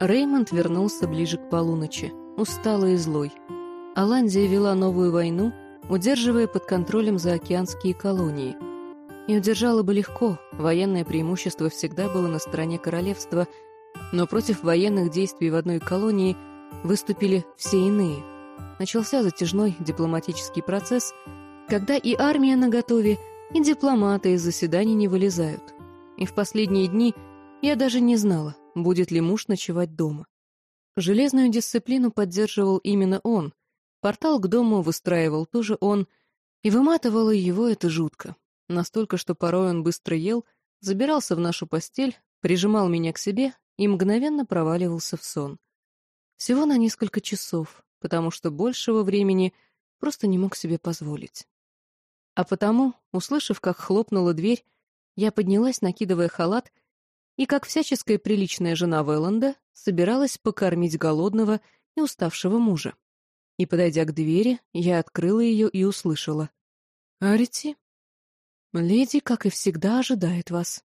Реймонд вернулся ближе к полуночи, усталый и злой. Аландия вела новую войну, удерживая под контролем заокеанские колонии. И удержала бы легко, военное преимущество всегда было на стороне королевства, но против военных действий в одной колонии выступили все иные. Начался затяжной дипломатический процесс, когда и армия наготове, и дипломаты из заседаний не вылезают. И в последние дни я даже не знала, будет ли муж ночевать дома. Железную дисциплину поддерживал именно он, портал к дому выстраивал тоже он, и выматывало его это жутко. Настолько, что порой он быстро ел, забирался в нашу постель, прижимал меня к себе и мгновенно проваливался в сон. Всего на несколько часов, потому что большего времени просто не мог себе позволить. А потому, услышав, как хлопнула дверь, я поднялась, накидывая халат, и, как всяческая приличная жена Велланда, собиралась покормить голодного и уставшего мужа. И, подойдя к двери, я открыла ее и услышала. «Арити, леди, как и всегда, ожидает вас».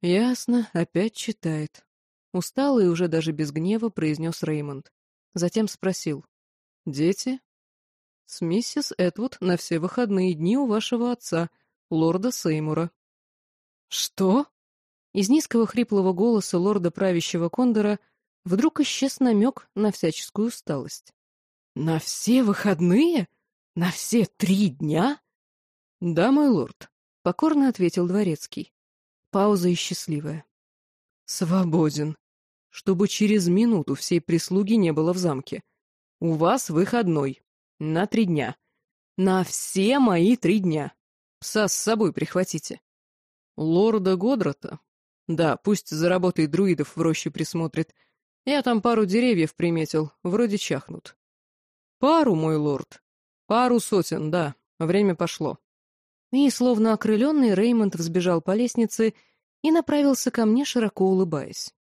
«Ясно, опять читает». Устало и уже даже без гнева произнес Реймонд. Затем спросил. «Дети?» «С миссис Эдвуд на все выходные дни у вашего отца, лорда Сеймура». «Что?» Из низкого хриплого голоса лорда правящего Кондора вдруг исчез намек на всяческую усталость. «На все выходные? На все три дня?» «Да, мой лорд», — покорно ответил дворецкий. Пауза и счастливая. «Свободен. Чтобы через минуту всей прислуги не было в замке. У вас выходной. На три дня. На все мои три дня. Пса с собой прихватите. Лорда Годрота? Да, пусть за работой друидов в роще присмотрит. Я там пару деревьев приметил, вроде чахнут. Пару, мой лорд. Пару сотен, да. Время пошло. И, словно окрыленный, Реймонд взбежал по лестнице и направился ко мне, широко улыбаясь.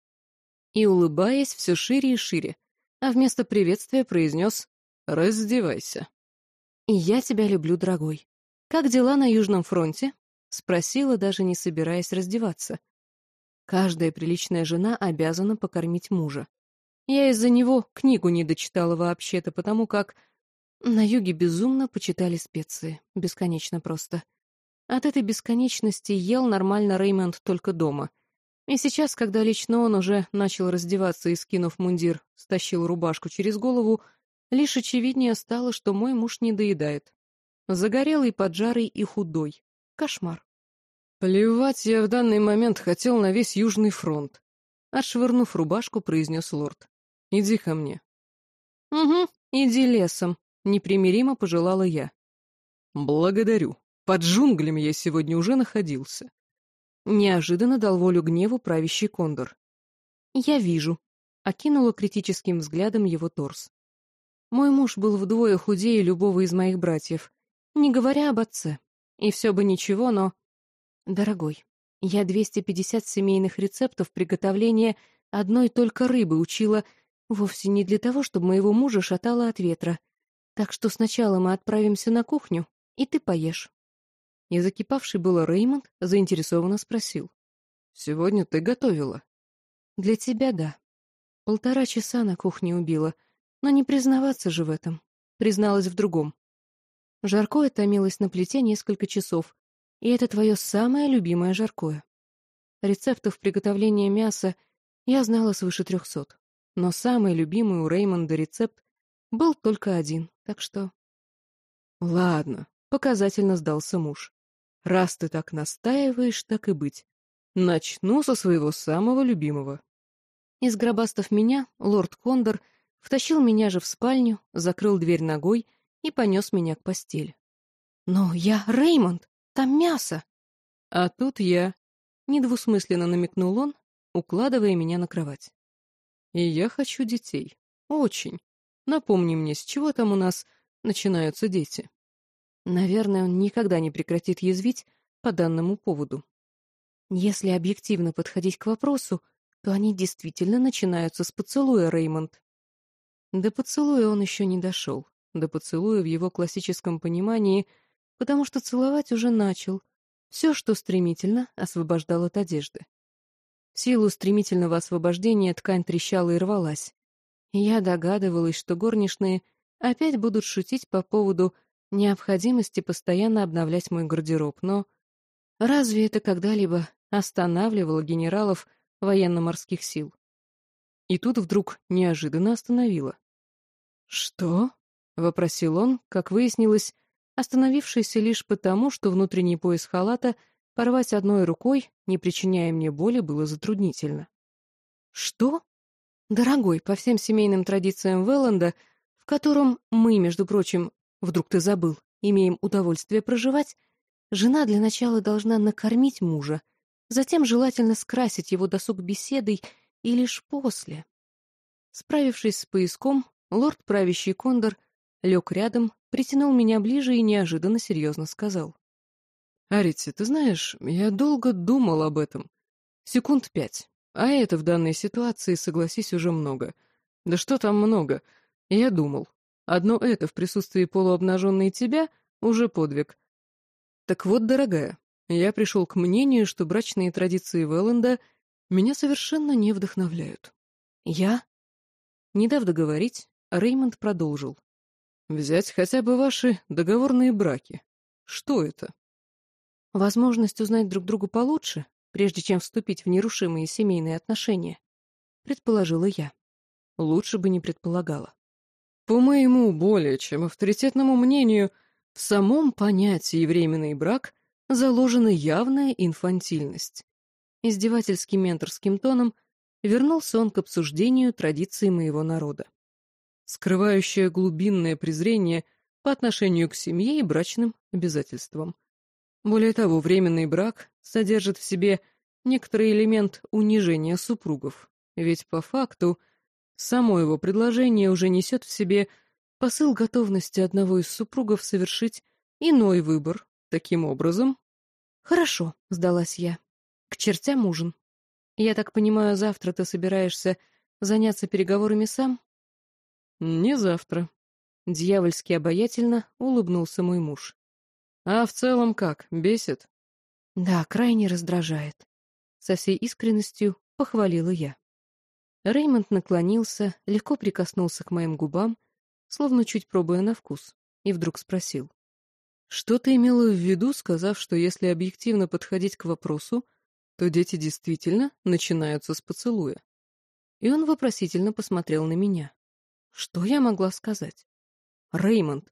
И, улыбаясь, все шире и шире, а вместо приветствия произнес «Раздевайся». «И я тебя люблю, дорогой. Как дела на Южном фронте?» Спросила, даже не собираясь раздеваться. Каждая приличная жена обязана покормить мужа. Я из-за него книгу не дочитала вообще-то, потому как на юге безумно почитали специи. Бесконечно просто. От этой бесконечности ел нормально Реймонд только дома. И сейчас, когда лично он уже начал раздеваться и, скинув мундир, стащил рубашку через голову, лишь очевиднее стало, что мой муж не доедает. Загорелый, поджарый и худой. Кошмар. «Плевать я в данный момент хотел на весь Южный фронт», — отшвырнув рубашку, произнес лорд. «Иди ко мне». «Угу, иди лесом», — непримиримо пожелала я. «Благодарю. Под джунглями я сегодня уже находился». Неожиданно дал волю гневу правящий кондор. «Я вижу», — окинула критическим взглядом его торс. Мой муж был вдвое худее любого из моих братьев, не говоря об отце. И все бы ничего, но... Дорогой, я 250 семейных рецептов приготовления одной только рыбы учила вовсе не для того, чтобы моего мужа шатало от ветра. Так что сначала мы отправимся на кухню, и ты поешь. И закипавший было Реймонд заинтересованно спросил. «Сегодня ты готовила?» «Для тебя, да. Полтора часа на кухне убила, но не признаваться же в этом. Призналась в другом. Жаркое томилось на плите несколько часов, и это твое самое любимое жаркое. Рецептов приготовления мяса я знала свыше трехсот, но самый любимый у Реймонда рецепт был только один, так что... Ладно, показательно сдался муж. Раз ты так настаиваешь, так и быть. Начну со своего самого любимого. Изгробастав меня, лорд Кондор втащил меня же в спальню, закрыл дверь ногой и понес меня к постели. «Но я Реймонд!» Там мясо!» «А тут я...» — недвусмысленно намекнул он, укладывая меня на кровать. «И я хочу детей. Очень. Напомни мне, с чего там у нас начинаются дети?» Наверное, он никогда не прекратит язвить по данному поводу. Если объективно подходить к вопросу, то они действительно начинаются с поцелуя, Реймонд. До поцелуя он еще не дошел. До поцелуя в его классическом понимании — потому что целовать уже начал. Все, что стремительно, освобождал от одежды. В силу стремительного освобождения ткань трещала и рвалась. Я догадывалась, что горничные опять будут шутить по поводу необходимости постоянно обновлять мой гардероб, но разве это когда-либо останавливало генералов военно-морских сил? И тут вдруг неожиданно остановило. «Что?» — вопросил он, как выяснилось, остановившийся лишь потому, что внутренний пояс халата порвать одной рукой, не причиняя мне боли, было затруднительно. «Что?» «Дорогой, по всем семейным традициям Велланда, в котором мы, между прочим, вдруг ты забыл, имеем удовольствие проживать, жена для начала должна накормить мужа, затем желательно скрасить его досуг беседой и лишь после». Справившись с поиском, лорд правящий кондор лег рядом, притянул меня ближе и неожиданно серьезно сказал. «Арити, ты знаешь, я долго думал об этом. Секунд пять. А это в данной ситуации, согласись, уже много. Да что там много? Я думал. Одно это в присутствии полуобнаженной тебя уже подвиг. Так вот, дорогая, я пришел к мнению, что брачные традиции Велленда меня совершенно не вдохновляют. Я? Не дав договорить, Реймонд продолжил. Взять хотя бы ваши договорные браки. Что это? Возможность узнать друг друга получше, прежде чем вступить в нерушимые семейные отношения, предположила я. Лучше бы не предполагала. По моему более чем авторитетному мнению, в самом понятии «временный брак» заложена явная инфантильность. Издевательским менторским тоном вернулся он к обсуждению традиций моего народа скрывающая глубинное презрение по отношению к семье и брачным обязательствам. Более того, временный брак содержит в себе некоторый элемент унижения супругов, ведь по факту само его предложение уже несет в себе посыл готовности одного из супругов совершить иной выбор. Таким образом... «Хорошо», — сдалась я. «К чертям ужин. Я так понимаю, завтра ты собираешься заняться переговорами сам?» «Не завтра», — дьявольски обаятельно улыбнулся мой муж. «А в целом как, бесит?» «Да, крайне раздражает», — со всей искренностью похвалила я. Реймонд наклонился, легко прикоснулся к моим губам, словно чуть пробуя на вкус, и вдруг спросил. «Что ты имела в виду, сказав, что если объективно подходить к вопросу, то дети действительно начинаются с поцелуя?» И он вопросительно посмотрел на меня. Что я могла сказать? Реймонд.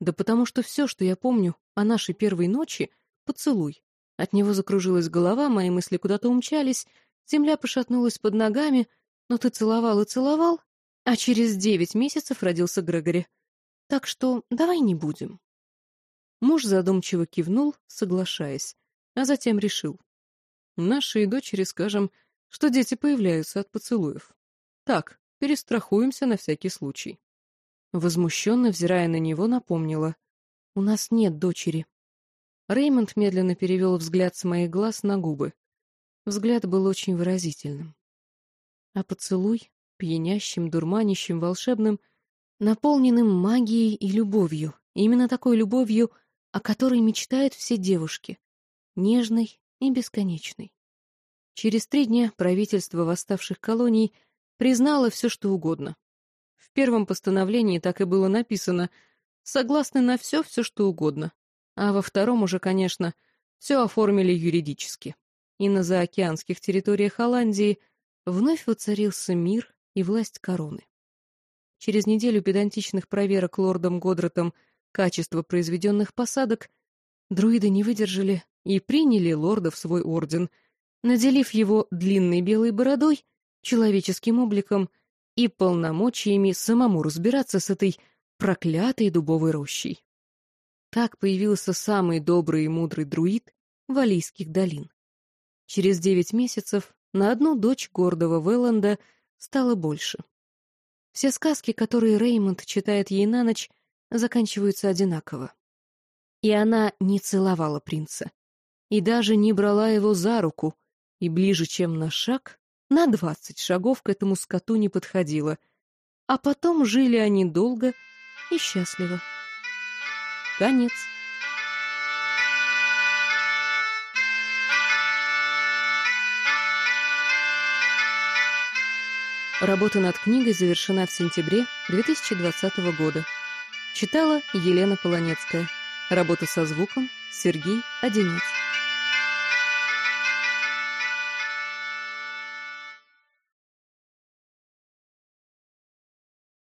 Да потому что все, что я помню о нашей первой ночи — поцелуй. От него закружилась голова, мои мысли куда-то умчались, земля пошатнулась под ногами, но ты целовал и целовал, а через девять месяцев родился Грегори. Так что давай не будем. Муж задумчиво кивнул, соглашаясь, а затем решил. Нашей дочери скажем, что дети появляются от поцелуев. Так, Перестрахуемся на всякий случай. Возмущенно, взирая на него, напомнила. «У нас нет дочери». Реймонд медленно перевел взгляд с моих глаз на губы. Взгляд был очень выразительным. А поцелуй, пьянящим, дурманящим, волшебным, наполненным магией и любовью, именно такой любовью, о которой мечтают все девушки, нежной и бесконечной. Через три дня правительство восставших колоний — признала все, что угодно. В первом постановлении так и было написано «согласны на все, все, что угодно», а во втором уже, конечно, все оформили юридически. И на заокеанских территориях Холландии вновь воцарился мир и власть короны. Через неделю педантичных проверок лордом Годротом качества произведенных посадок друиды не выдержали и приняли лорда в свой орден, наделив его длинной белой бородой — человеческим обликом и полномочиями самому разбираться с этой проклятой дубовой рощей. Так появился самый добрый и мудрый друид Валийских долин. Через девять месяцев на одну дочь гордого Велланда стало больше. Все сказки, которые Реймонд читает ей на ночь, заканчиваются одинаково. И она не целовала принца, и даже не брала его за руку, и ближе, чем на шаг, на двадцать шагов к этому скоту не подходила. А потом жили они долго и счастливо. Конец. Работа над книгой завершена в сентябре 2020 года. Читала Елена Полонецкая. Работа со звуком Сергей Одинец.